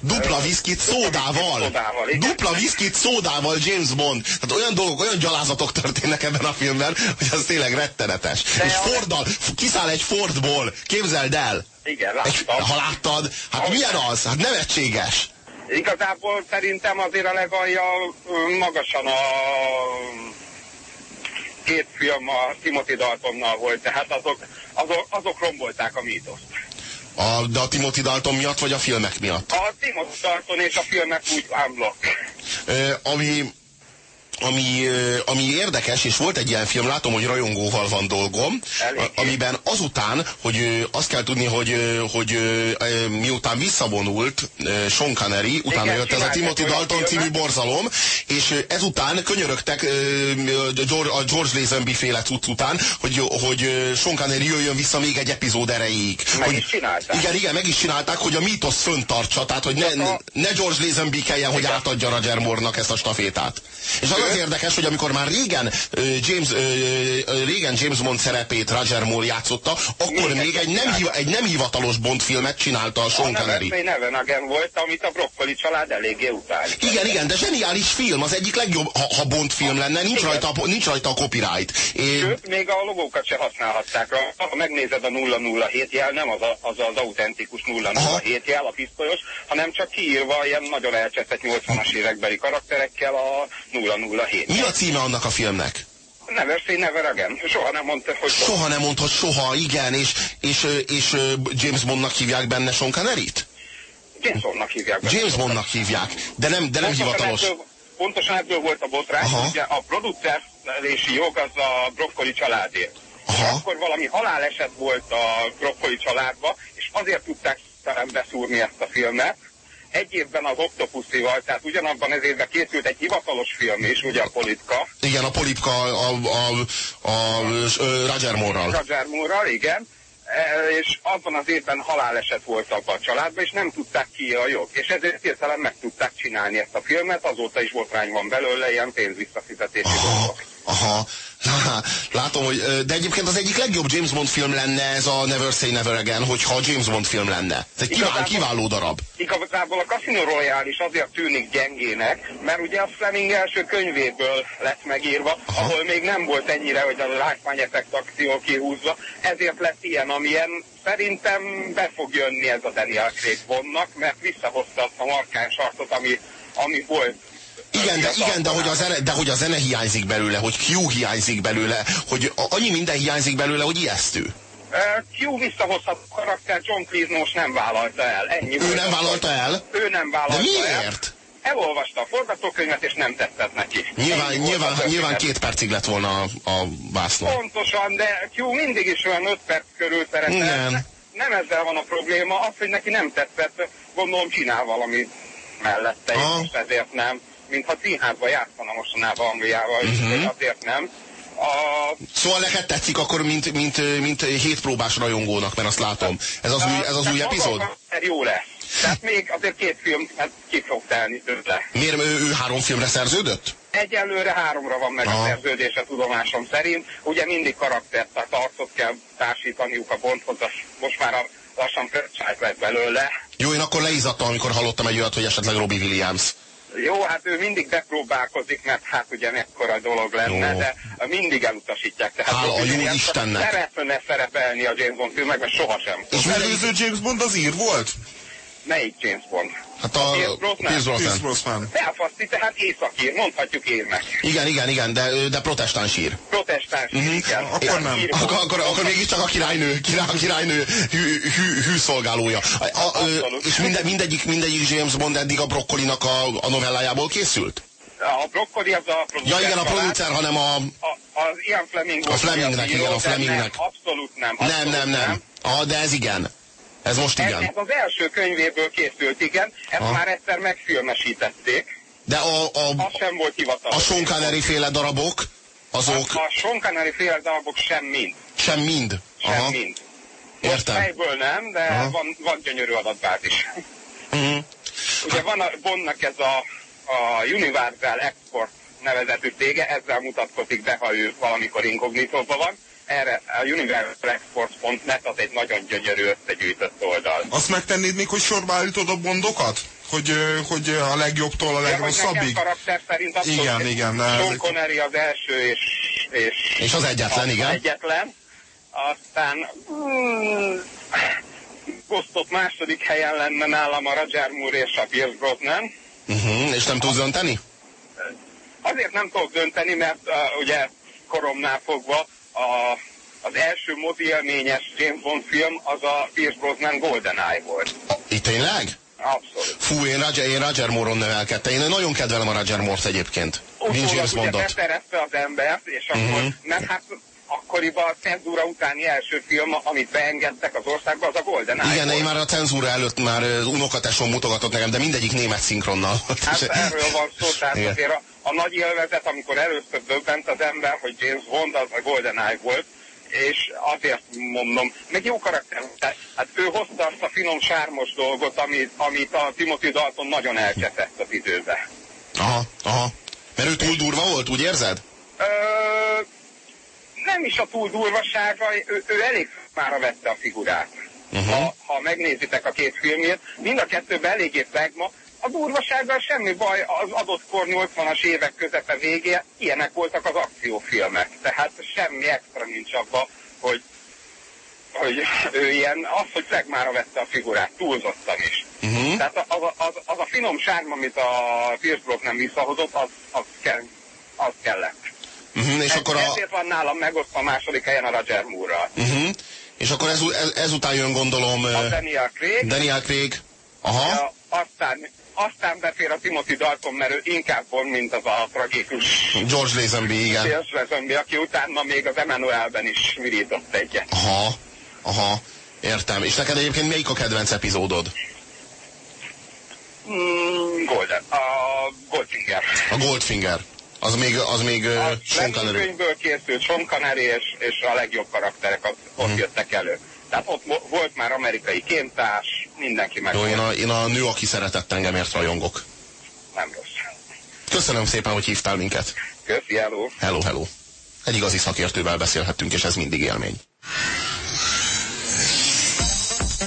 Dupla viszkit szódával. Dupla viszkit szódával James Bond. Tehát olyan dolgok, olyan gyalázatok történnek ebben a filmben, hogy az tényleg rettenetes. De És Forddal, kiszáll egy Fordból, képzeld el. Igen, láttam. Egy, ha láttad, hát Ahogy milyen az? Hát nevetséges. Igazából szerintem azért a legalja magasan a két film a Timothy Daltonnal volt, tehát azok, azok, azok rombolták a mítoszt. A, de a Timothy Dalton miatt, vagy a filmek miatt? A Timothy Dalton és a filmek úgy unblock. ami, ami, ami érdekes, és volt egy ilyen film, látom, hogy rajongóval van dolgom, Elég. amiben azután, hogy azt kell tudni, hogy, hogy miután visszavonult Sean Connery, utána Igen, jött ez a Timothy Dalton című borzalom, és ezután könyörögtek a George Lazenby féle cucc után, hogy, hogy Sean Connery jöjjön vissza még egy epizód erejéig. Meg hogy, is csinálták. Igen, igen, meg is csinálták, hogy a mítosz föntartsa, tehát hogy ne, ne George Lazenby kelljen, hogy átadja Roger Moore-nak ezt a stafétát. És az az érdekes, hogy amikor már régen James, régen James Bond szerepét Roger Moore játszotta, akkor még egy nem, hiva, egy nem hivatalos Bond filmet csinálta a Sean Connery. A Neven Again volt, amit a Broccoli család eléggé utált. Igen, igen, de zseniális film, az egyik legjobb, ha, ha Bond film lenne, nincs rajta, nincs rajta a copyright. É... Sőt, még a logókat se használhatták. Ha megnézed a 007 jel, nem az a, az, az autentikus 007 Aha. jel, a pisztolyos, hanem csak kiírva ilyen nagyon elcseszett 80-as évekbeli karakterekkel a 007. Mi a címe annak a filmnek? Never say never again. Soha nem mondta, hogy soha. Nem mondta, soha, igen, és, és, és James Bondnak hívják benne Sean Connery-t? James Bondnak hívják. Benne James Bondnak hívják, de nem, de nem pontosan hivatalos. Ebből, pontosan ebből volt a botrány, ugye a producerési jog az a brokkoli családé. Aha. Akkor valami haláleset volt a brokkoli családba, és azért tudták beszúrni ezt a filmet, egy évben az Octopuszival, tehát ugyanabban az évben készült egy hivatalos film is, ugye a Politka. Igen, a Politka a, a, a, a Roger Moore-ral. Roger Moore-ral, igen. E, és abban az évben haláleset volt abban a családban, és nem tudták ki a jog. És ezért hirtelen meg tudták csinálni ezt a filmet, azóta is botrány van belőle, ilyen pénzvisszafizetési dolgok. Aha, látom, hogy, de egyébként az egyik legjobb James Bond film lenne ez a Never Say Never Again, hogyha James Bond film lenne. Ez egy kivál, kiváló darab. Igazából a Casino Royale is azért tűnik gyengének, mert ugye a Fleming első könyvéből lett megírva, Aha. ahol még nem volt ennyire, hogy a látványeffekt akció kihúzva, ezért lett ilyen, amilyen szerintem be fog jönni ez a Daniel Craig Bondnak, mert visszahozta azt a markáns arcot, ami, ami volt igen, de, igen de, hogy a zene, de hogy a zene hiányzik belőle, hogy Q hiányzik belőle, hogy annyi minden hiányzik belőle, hogy ijesztő. Q visszahozhat a karakter, John Cleese most nem vállalta el. Ennyi ő nem vállalta el? Ő nem vállalta De miért? El. Elolvasta a forgatókönyvet, és nem tetszett neki. Nyilván, nyilván, nyilván két percig lett volna a, a vászló. Pontosan, de Q mindig is olyan öt perc körül szeretett. Nem ezzel van a probléma, az, hogy neki nem tetszett, gondolom csinál valami mellette, és ezért nem mintha színházba játszana mostanában Angliával, uh-huh. azért nem. A... Szóval neked tetszik akkor, mint, mint, mint hétpróbás rajongónak, mert azt látom. Ez az új, ez az új epizód? Jó lesz. Tehát még azért két film hát ki fog telni tőle. Miért ő, ő három filmre szerződött? Egyelőre háromra van meg Aha. a szerződése tudomásom szerint. Ugye mindig karaktert, tehát arcot kell társítaniuk a Bondhoz, most már a lassan franchise lett belőle. Jó, én akkor leizadtam, amikor hallottam egy olyat, hogy esetleg Robbie Williams. Jó, hát ő mindig bepróbálkozik, mert hát ugye mekkora dolog lenne, Jó. de mindig elutasítják. Tehát Hála a jó Istennek. Szeretne szerepelni a James Bond filmekben, sohasem. És az előző James Bond az ír volt? Melyik James Bond? Hát a Pierce Brosnan? Pierce Brosnan. Brosnan. Belfasti, tehát északír, mondhatjuk érnek. Igen, igen, igen, de, de protestáns ír. Protestáns, Mhm. igen. Akkor nem. Ír- Akkor, akkor, akkor mégiscsak a királynő, király, a királynő hű, hű, hű szolgálója. A, a, Abszolút. és minde, mindegyik, mindegyik James Bond eddig a brokkolinak a, a novellájából készült? A brokkoli az a producer. Ja igen, a producer, hanem a... A, az Ian Fleming A Flemingnek, igen, a Flemingnek. Nem, abszolút nem. Nem, abszolút nem, nem. Ah, de ez igen. Ez most Ez, igen. ez az első könyvéből készült, igen. Ezt Aha. már egyszer megfilmesítették. De a, a, Az sem volt hivatalos. a Connery féle darabok, azok A, a Connery féle darabok sem mind. sem mind. Sem Aha, mind. Most értem. fejből nem, de Aha. van, van gyönyörű adatbázis. Mhm. Ugye van a Bondnak ez a, a Universal Export nevezetű cége, ezzel mutatkozik be, ha ő valamikor inkognitóban van. Erre a universalexports.net az egy nagyon gyönyörű összegyűjtött oldal. Azt megtennéd még, hogy sorba állítod a bondokat? Hogy, hogy a legjobbtól a Ja, legrosszabbig? karakter szerint abszolút Igen, igen, Sean Connery az első és, és, És az egyetlen, igen. egyetlen. Aztán osztott második helyen lenne nálam a Roger Moore és a Pierce Brosnan. Uh-huh. És nem tudsz dönteni? Azért nem tudok dönteni, mert uh, ugye koromnál fogva a, az első mozi élményes James Bond film az a Pierce Brosnan GoldenEye volt. Itt tényleg? Abszolút. Fú, én Roger, én Roger Moore-on nevelkedtem. Én nagyon kedvelem a Roger Moore-t egyébként. Utólag ugye beszerezte az embert, és akkor, Mhm. mert hát akkoriban a cenzúra utáni első film, amit beengedtek az országba, az a GoldenEye Igen, volt. én már a cenzúra előtt már unokatesom mutogatott nekem, de mindegyik német szinkronnal. Hát erről van szó, tehát Igen. azért a, a nagy élvezet, amikor először döbbent az ember, hogy James Bond az a GoldenEye volt, és azért mondom, meg jó karakter, tehát, hát ő hozta azt a finom sármos dolgot, amit, amit a Timothy Dalton nagyon elcseszett az időbe. Aha, aha. Mert ő túl durva volt, úgy érzed? Ö, nem is a túl durvasága, ő, ő elég már vette a figurát. Uh-huh. Ha, ha megnézitek a két filmjét, mind a kettőben eléggé flagma. A durvasággal semmi baj, az adott kor 80-as évek közepe végé, ilyenek voltak az akciófilmek. Tehát semmi extra nincs abba, hogy, hogy ő ilyen, az, hogy flagmára vette a figurát, túlzottan is. Uh-huh. Tehát az, a- az, az a finom sárm, amit a Pierce Brosnan visszahozott, az, az, kell, az kellett. Uh-huh. És Ez, akkor a... Ezért van nálam megosztva a második helyen a Roger Moore-ral. Uh-huh. És akkor ez, ez, ezután jön gondolom A Daniel Craig, Daniel Craig. Aha. a, aztán, aztán befér a Timothy Dalton, mert ő inkább Bond, mint az a tragikus George Lazenby, igen. Pierce Zombi, aki utána még az Emmanuelben is virított egyet. Aha. Aha. Értem. És neked egyébként melyik a kedvenc epizódod? Mm, Golden, a Goldfinger. A Goldfinger. Az még, az még A könyvből készült Connery és, és a legjobb karakterek az, ott Mhm. jöttek elő. Tehát ott volt már amerikai kémtárs, mindenki meg Jó, én a, én a nő, aki szeretett engemért rajongok. Nem rossz. Köszönöm szépen, hogy hívtál minket. Köszi, hello. Hello, hello. Egy igazi szakértővel beszélhettünk, és ez mindig élmény.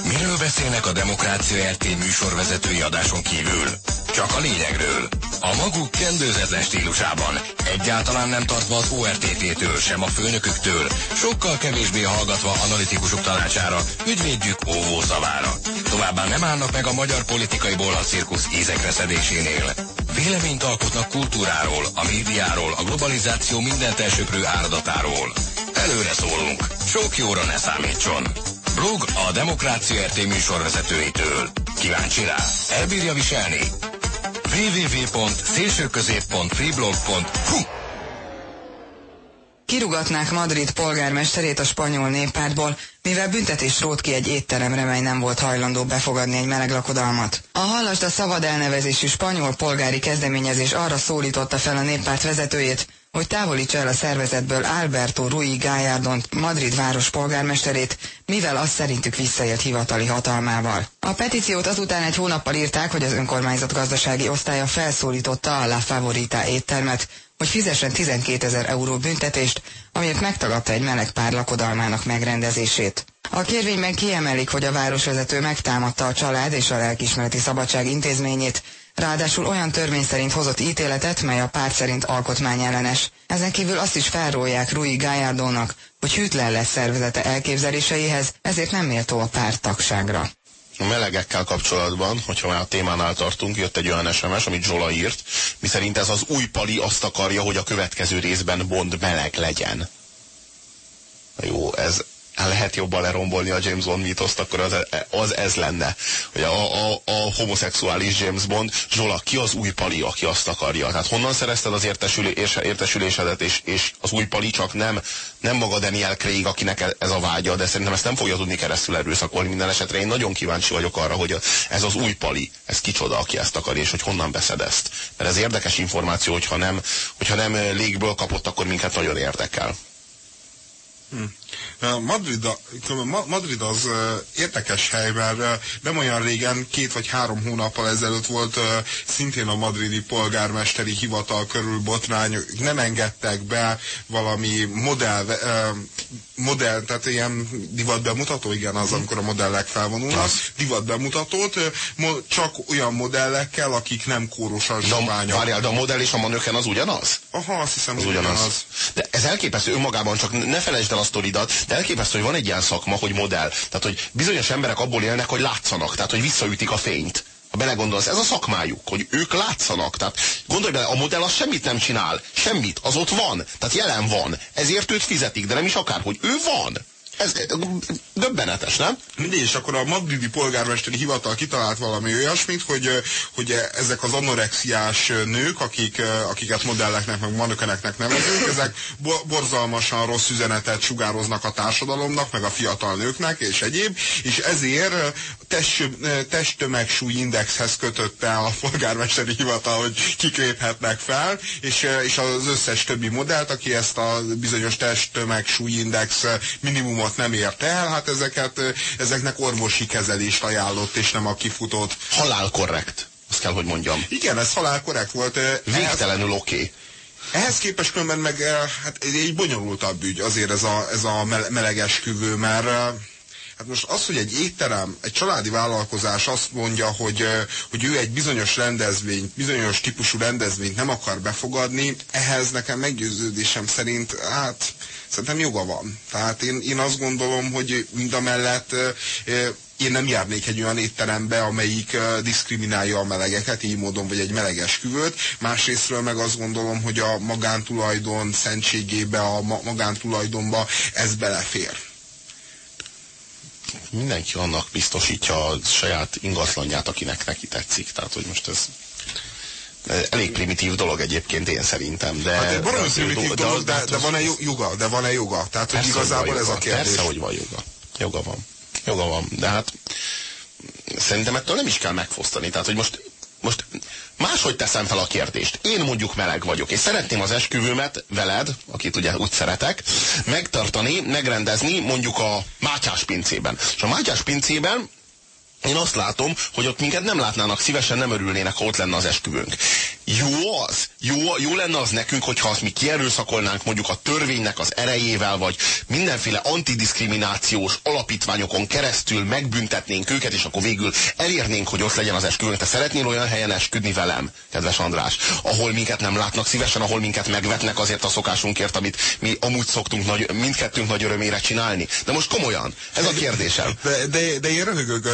Miről beszélnek a Demokrácia RT műsorvezetői adáson kívül? Csak a lényegről. A maguk kendőzetlen stílusában, egyáltalán nem tartva az ORTT-től, sem a főnöküktől, sokkal kevésbé hallgatva analitikusok tanácsára, ügyvédjük óvó szavára. Továbbá nem állnak meg a magyar politikai cirkusz ízekre szedésénél. Véleményt alkotnak kultúráról, a médiáról, a globalizáció mindent elsöprő áradatáról. Előre szólunk, sok jóra ne számítson. Blog a Demokrácia RT műsorvezetőitől. Kíváncsi rá? Elbírja viselni? www.szélsőközép.freeblog.hu Kirugatnák Madrid polgármesterét a spanyol néppártból, mivel büntetés rót ki egy étteremre, mely nem volt hajlandó befogadni egy meleg lakodalmat. A Hallasd a szabad elnevezésű spanyol polgári kezdeményezés arra szólította fel a néppárt vezetőjét, hogy távolítsa el a szervezetből Alberto Rui Gallardont, Madrid város polgármesterét, mivel az szerintük visszaélt hivatali hatalmával. A petíciót azután egy hónappal írták, hogy az önkormányzat gazdasági osztálya felszólította a La Favorita éttermet, hogy fizessen 12 ezer euró büntetést, amiért megtagadta egy meleg pár lakodalmának megrendezését. A kérvényben kiemelik, hogy a városvezető megtámadta a család és a lelkismereti szabadság intézményét, Ráadásul olyan törvény szerint hozott ítéletet, mely a párt szerint alkotmányellenes. Ezen kívül azt is felrólják Rui Gallardónak, hogy hűtlen lesz szervezete elképzeléseihez, ezért nem méltó a párt tagságra. A melegekkel kapcsolatban, hogyha már a témánál tartunk, jött egy olyan SMS, amit Zsola írt, miszerint ez az új pali azt akarja, hogy a következő részben Bond meleg legyen. Jó, ez, lehet jobban lerombolni a James Bond mítoszt, akkor az, az ez lenne. Hogy a, a, a homoszexuális James Bond, Zsola, ki az új pali, aki azt akarja? Tehát honnan szerezted az értesülés, értesülésedet, és, és az új pali csak nem, nem maga Daniel Craig, akinek ez a vágya, de szerintem ezt nem fogja tudni keresztül erőszakolni minden esetre. Én nagyon kíváncsi vagyok arra, hogy ez az új pali, ez kicsoda, aki ezt akarja, és hogy honnan veszed ezt. Mert ez érdekes információ, hogyha nem, hogyha nem légből kapott, akkor minket nagyon érdekel. Hm. Madrid, Madrid az érdekes hely, mert nem olyan régen, két vagy három hónappal ezelőtt volt szintén a madridi polgármesteri hivatal körül botrány, nem engedtek be valami modell, modell tehát ilyen divatbemutató, igen, az, amikor a modellek felvonulnak, divatbemutatót, csak olyan modellekkel, akik nem kórosan zsományak. Várjál, de a modell és a manöken az ugyanaz? Aha, azt hiszem, az ugyanaz. ugyanaz. De ez elképesztő önmagában, csak ne felejtsd el a sztoridat, elképesztő, hogy van egy ilyen szakma, hogy modell. Tehát, hogy bizonyos emberek abból élnek, hogy látszanak, tehát, hogy visszaütik a fényt. Ha belegondolsz, ez a szakmájuk, hogy ők látszanak. Tehát gondolj bele, a modell az semmit nem csinál. Semmit. Az ott van. Tehát jelen van. Ezért őt fizetik, de nem is akár, hogy ő van. Ez döbbenetes, nem? Mindig, és akkor a madridi polgármesteri hivatal kitalált valami olyasmit, hogy, hogy ezek az anorexiás nők, akik, akiket modelleknek, meg manökeneknek nevezünk, ezek borzalmasan rossz üzenetet sugároznak a társadalomnak, meg a fiatal nőknek, és egyéb, és ezért test, testtömegsúly indexhez kötötte a polgármesteri hivatal, hogy kiképhetnek fel, és, és az összes többi modellt, aki ezt a bizonyos testtömegsúly index minimumot nem ért el, hát ezeket, ezeknek orvosi kezelést ajánlott, és nem a kifutott. Halálkorrekt, azt kell, hogy mondjam. Igen, ez halálkorrekt volt. Végtelenül oké. Okay. Ehhez képest különben meg hát egy bonyolultabb ügy azért ez a, ez a meleges küvő, mert Hát most az, hogy egy étterem, egy családi vállalkozás azt mondja, hogy, hogy ő egy bizonyos rendezvényt, bizonyos típusú rendezvényt nem akar befogadni, ehhez nekem meggyőződésem szerint, hát szerintem joga van. Tehát én, én azt gondolom, hogy mind a mellett én nem járnék egy olyan étterembe, amelyik diszkriminálja a melegeket, így módon, vagy egy meleges küvőt. Másrésztről meg azt gondolom, hogy a magántulajdon szentségébe, a ma magántulajdonba ez belefér mindenki annak biztosítja a saját ingatlanját, akinek neki tetszik. Tehát, hogy most ez elég primitív dolog egyébként én szerintem. De, hát baromi primitív dolog, dolog, de, de, de van-e joga? De van-e joga? Tehát, hogy igazából ez a kérdés. Persze, hogy van joga. Joga van. Joga van. De hát szerintem ettől nem is kell megfosztani. Tehát, hogy most, most máshogy teszem fel a kérdést. Én mondjuk meleg vagyok, és szeretném az esküvőmet veled, akit ugye úgy szeretek, megtartani, megrendezni mondjuk a Mátyás pincében. És a Mátyás pincében én azt látom, hogy ott minket nem látnának szívesen, nem örülnének, ha ott lenne az esküvőnk. Jó az, jó, jó lenne az nekünk, hogyha azt mi kierőszakolnánk mondjuk a törvénynek az erejével, vagy mindenféle antidiszkriminációs alapítványokon keresztül megbüntetnénk őket, és akkor végül elérnénk, hogy ott legyen az esküvőnk. Te szeretnél olyan helyen esküdni velem, kedves András, ahol minket nem látnak szívesen, ahol minket megvetnek azért a szokásunkért, amit mi amúgy szoktunk nagy, mindkettőnk nagy örömére csinálni. De most komolyan, ez a kérdésem. De, de, de én röhögök,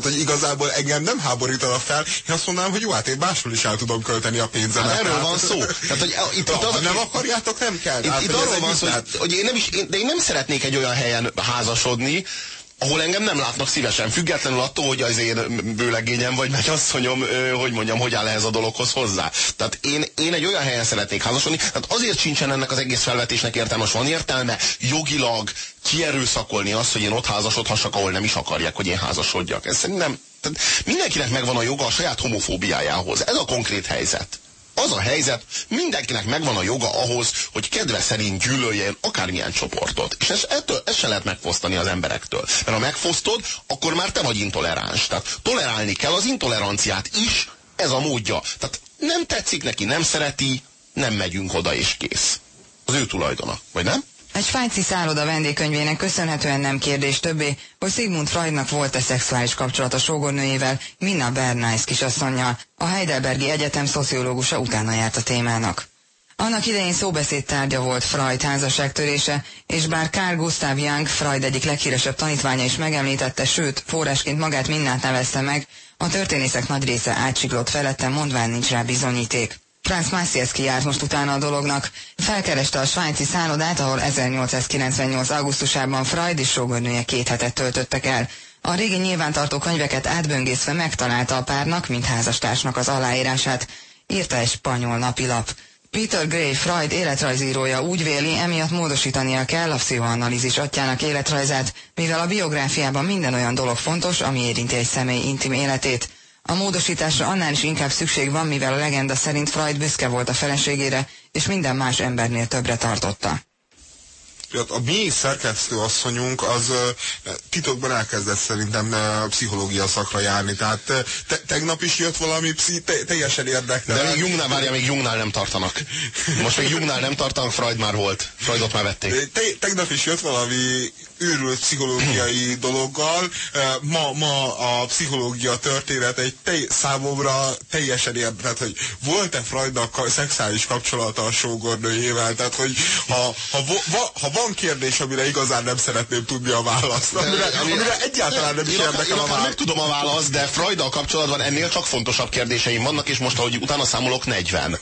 tehát hogy igazából engem nem háborítanak fel, én azt mondanám, hogy jó, hát én máshol is el tudom költeni a pénzemet. Hát erről van szó. Tehát, hogy itt, itt az, nem akarjátok, nem kell. Itt, hát, itt arról van szó, hogy, hogy én nem is, én, de én nem szeretnék egy olyan helyen házasodni, ahol engem nem látnak szívesen, függetlenül attól, hogy az én bőlegényem vagy megyasszonyom, hogy mondjam, hogy áll ehhez a dologhoz hozzá. Tehát én, én egy olyan helyen szeretnék házasodni, tehát azért sincsen ennek az egész felvetésnek értelmes van értelme, jogilag kierőszakolni azt, hogy én ott házasodhassak, ahol nem is akarják, hogy én házasodjak. Ez szerintem tehát mindenkinek megvan a joga a saját homofóbiájához. Ez a konkrét helyzet. Az a helyzet, mindenkinek megvan a joga ahhoz, hogy kedve szerint gyűlöljen akármilyen csoportot. És ezt, ettől, ezt se lehet megfosztani az emberektől. Mert ha megfosztod, akkor már te vagy intoleráns. Tehát tolerálni kell az intoleranciát is, ez a módja. Tehát nem tetszik neki, nem szereti, nem megyünk oda és kész. Az ő tulajdona, vagy nem? Egy svájci szálloda vendégkönyvének köszönhetően nem kérdés többé, hogy Sigmund Freudnak volt-e szexuális kapcsolata sógornőjével, Minna Bernays kisasszonyjal. A Heidelbergi Egyetem szociológusa utána járt a témának. Annak idején szóbeszéd tárgya volt Freud házasságtörése, és bár Carl Gustav Jung, Freud egyik leghíresebb tanítványa is megemlítette, sőt, forrásként magát Minnát nevezte meg, a történészek nagy része átsiklott felette, mondván nincs rá bizonyíték. Franz Maciejewski járt most utána a dolognak. Felkereste a svájci szállodát, ahol 1898. augusztusában Freud és sógornője két hetet töltöttek el. A régi nyilvántartó könyveket átböngészve megtalálta a párnak, mint házastársnak az aláírását. Írta egy spanyol napilap. Peter Gray, Freud életrajzírója úgy véli, emiatt módosítania kell a pszichoanalízis atyának életrajzát, mivel a biográfiában minden olyan dolog fontos, ami érinti egy személy intim életét. A módosításra annál is inkább szükség van, mivel a legenda szerint Freud büszke volt a feleségére, és minden más embernél többre tartotta. A mi szerkesztő asszonyunk az titokban elkezdett szerintem pszichológia szakra járni, tehát te, tegnap is jött valami pszi, te, teljesen érdekel. De még Jungnál, várja, még Jungnál nem tartanak. Most még Jungnál nem tartanak, Freud már volt. Freudot már vették. Te, tegnap is jött valami őrült pszichológiai dologgal. Ma, ma a pszichológia történet egy te, számomra teljesen érdekelt, hogy volt-e Freudnak szexuális kapcsolata a sógornőjével, tehát hogy ha, ha, ha, ha van kérdés, amire igazán nem szeretném tudni a választ, amire, amire egyáltalán nem is érdekel a válasz. Meg tudom a választ, de Freuddal kapcsolatban ennél csak fontosabb kérdéseim vannak, és most ahogy utána számolok 40.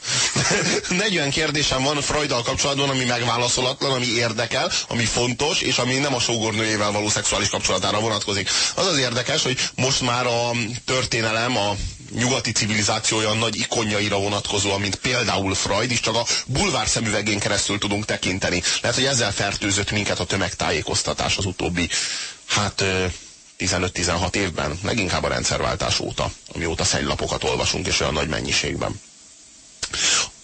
40 kérdésem van Freuddal kapcsolatban, ami megválaszolatlan, ami érdekel, ami fontos, és ami nem a sógornőjével való szexuális kapcsolatára vonatkozik. Az az érdekes, hogy most már a történelem, a nyugati civilizáció olyan nagy ikonjaira vonatkozóan, mint például Freud, is csak a bulvár szemüvegén keresztül tudunk tekinteni. Lehet, hogy ezzel fertőzött minket a tömegtájékoztatás az utóbbi, hát 15-16 évben, leginkább a rendszerváltás óta, amióta szennylapokat olvasunk, és olyan nagy mennyiségben.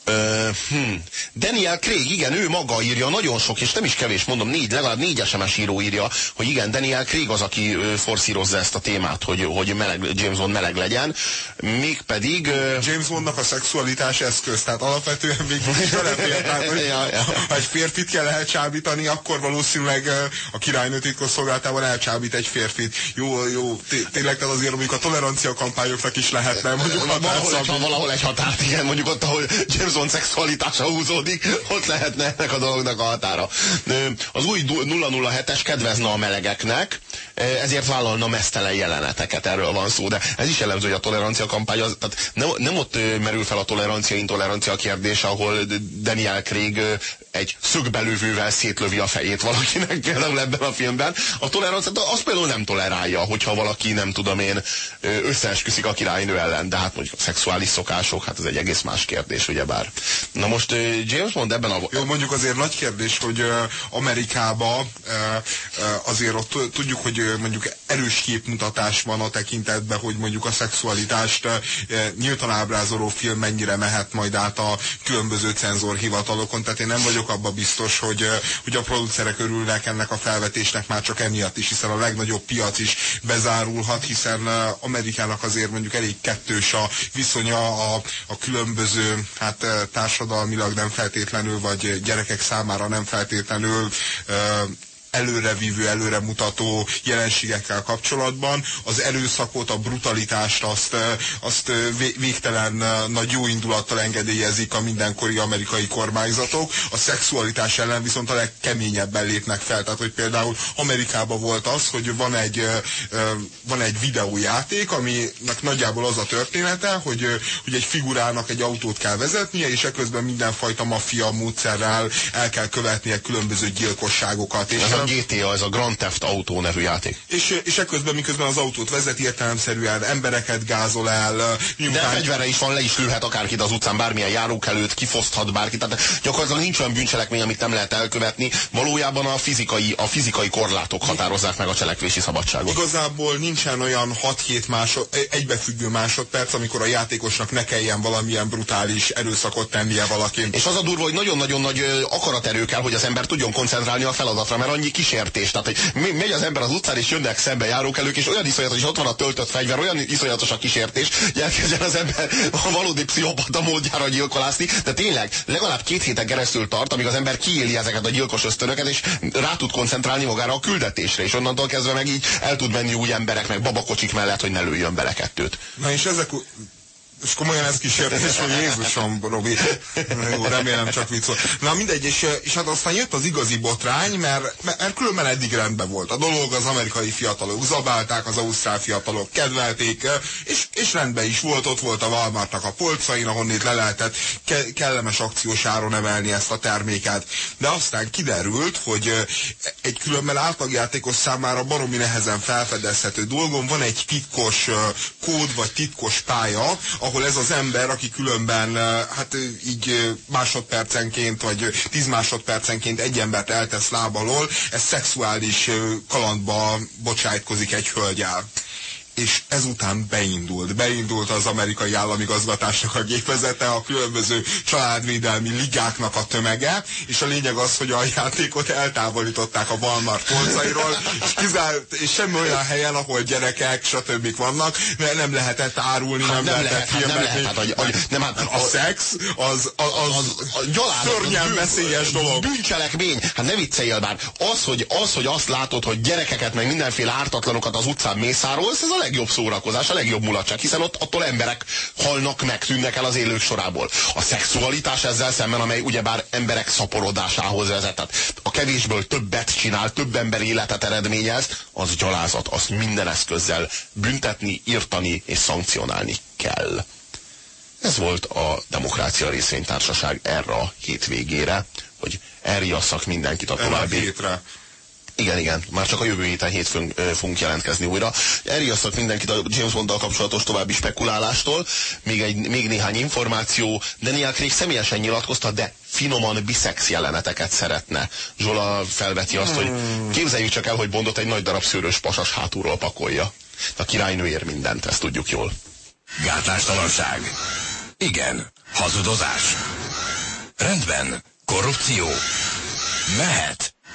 Uh, hm. Daniel Craig, igen, ő maga írja, nagyon sok, és nem is kevés, mondom, négy, legalább négy SMS író írja, hogy igen, Daniel Craig az, aki forszírozza ezt a témát, hogy, hogy meleg, James Bond meleg legyen, mégpedig... Uh, James Bondnak a szexualitás eszköz, tehát alapvetően még hogy ja, ja. ha egy férfit kell elcsábítani, akkor valószínűleg a királynő titkosszolgáltában elcsábít egy férfit. Jó, jó, tényleg tehát azért mondjuk a tolerancia kampányoknak is lehetne mondjuk valahol, egy, valahol egy határt, igen, mondjuk ott, ahol James szexualitása húzódik, ott lehetne ennek a dolognak a határa. Az új 007-es kedvezne a melegeknek, ezért vállalna mesztelen jeleneteket, erről van szó, de ez is jellemző, hogy a tolerancia kampány, az, tehát nem, nem ott merül fel a tolerancia, intolerancia kérdés, ahol Daniel Craig egy szögbelövővel szétlövi a fejét valakinek, például ebben a filmben. A tolerancia, azt például nem tolerálja, hogyha valaki, nem tudom én, összeesküszik a királynő ellen, de hát mondjuk a szexuális szokások, hát ez egy egész más kérdés, ugyebár. Na most James Bond ebben a... Jó, mondjuk azért nagy kérdés, hogy Amerikába azért ott tudjuk, hogy mondjuk erős képmutatás van a tekintetben, hogy mondjuk a szexualitást nyíltan ábrázoló film mennyire mehet majd át a különböző cenzorhivatalokon. Tehát én nem vagyok abba biztos, hogy, hogy a producerek örülnek ennek a felvetésnek már csak emiatt is, hiszen a legnagyobb piac is bezárulhat, hiszen Amerikának azért mondjuk elég kettős a viszonya a, a különböző hát társadalmilag nem feltétlenül, vagy gyerekek számára nem feltétlenül előrevívő, előremutató jelenségekkel kapcsolatban. Az erőszakot, a brutalitást azt, azt végtelen nagy jó indulattal engedélyezik a mindenkori amerikai kormányzatok. A szexualitás ellen viszont a legkeményebben lépnek fel. Tehát, hogy például Amerikában volt az, hogy van egy, van egy videójáték, aminek nagyjából az a története, hogy, hogy egy figurának egy autót kell vezetnie, és ekközben mindenfajta maffia módszerrel el kell követnie különböző gyilkosságokat. És a GTA, ez a Grand Theft Auto nevű játék. És, és ekközben, miközben az autót vezet, értelemszerűen embereket gázol el. Miután... De fegyvere is van, le is lőhet akárkit az utcán, bármilyen előtt, kifoszthat bárkit. Tehát gyakorlatilag nincs olyan bűncselekmény, amit nem lehet elkövetni. Valójában a fizikai, a fizikai korlátok határozzák meg a cselekvési szabadságot. Igazából nincsen olyan 6-7 másod, egybefüggő másodperc, amikor a játékosnak ne kelljen valamilyen brutális erőszakot tennie valakin. És az a durva, hogy nagyon-nagyon nagy akaraterő kell, hogy az ember tudjon koncentrálni a feladatra, mert annyi annyi kísértés. Tehát, hogy megy az ember az utcán, és jönnek szembe járókelők, és olyan iszonyatos, hogy ott van a töltött fegyver, olyan iszonyatos a kísértés, hogy elkezdjen az ember a valódi pszichopata módjára gyilkolászni, de tényleg legalább két héten keresztül tart, amíg az ember kiéli ezeket a gyilkos ösztönöket, és rá tud koncentrálni magára a küldetésre, és onnantól kezdve meg így el tud menni úgy emberek, meg babakocsik mellett, hogy ne lőjön bele kettőt. Na és ezek és komolyan ez kísértés, hogy Jézusom, Robi. Jó, remélem csak vicc. Na mindegy, és, és hát aztán jött az igazi botrány, mert, mert, különben eddig rendben volt. A dolog az amerikai fiatalok zabálták, az ausztrál fiatalok kedvelték, és, és rendben is volt, ott volt a Walmartnak a polcain, ahonnét le lehetett ke kellemes akciós áron emelni ezt a terméket. De aztán kiderült, hogy egy különben átlagjátékos számára baromi nehezen felfedezhető dolgon van egy titkos kód vagy titkos pálya, ahol ez az ember, aki különben hát így másodpercenként, vagy tíz másodpercenként egy embert eltesz lábalól, ez szexuális kalandba bocsájtkozik egy hölgyel és ezután beindult. Beindult az amerikai államigazgatásnak a gépezete, a különböző családvédelmi ligáknak a tömege, és a lényeg az, hogy a játékot eltávolították a Walmart polcairól, és, kizárt, és semmi olyan helyen, ahol gyerekek, stb. vannak, mert nem lehetett árulni, hát nem, nem lehetett lehet, filmezni. Hát nem lehet, hát, a, nem, hát, a, a szex az, az, az, az a gyalázat, szörnyen veszélyes dolog. Bűncselekmény. Hát ne vicceljél már. Az hogy, az, hogy azt látod, hogy gyerekeket, meg mindenféle ártatlanokat az utcán mészárolsz, ez a legjobb szórakozás, a legjobb mulatság, hiszen ott attól emberek halnak meg, tűnnek el az élők sorából. A szexualitás ezzel szemben, amely ugyebár emberek szaporodásához vezet, tehát a kevésből többet csinál, több ember életet eredményez, az gyalázat, azt minden eszközzel büntetni, írtani és szankcionálni kell. Ez volt a Demokrácia Részvénytársaság erre a hétvégére, hogy elriasszak mindenkit a további... Hétre. Igen, igen, már csak a jövő héten hétfőn fogunk jelentkezni újra. Elriasztok mindenkit a James Bonddal kapcsolatos további spekulálástól. Még, egy, még néhány információ. Daniel Craig személyesen nyilatkozta, de finoman biszex jeleneteket szeretne. Zsola felveti azt, hmm. hogy képzeljük csak el, hogy Bondot egy nagy darab szőrös pasas hátulról pakolja. A királynő ér mindent, ezt tudjuk jól. Gátlástalanság. Igen. Hazudozás. Rendben. Korrupció. Mehet.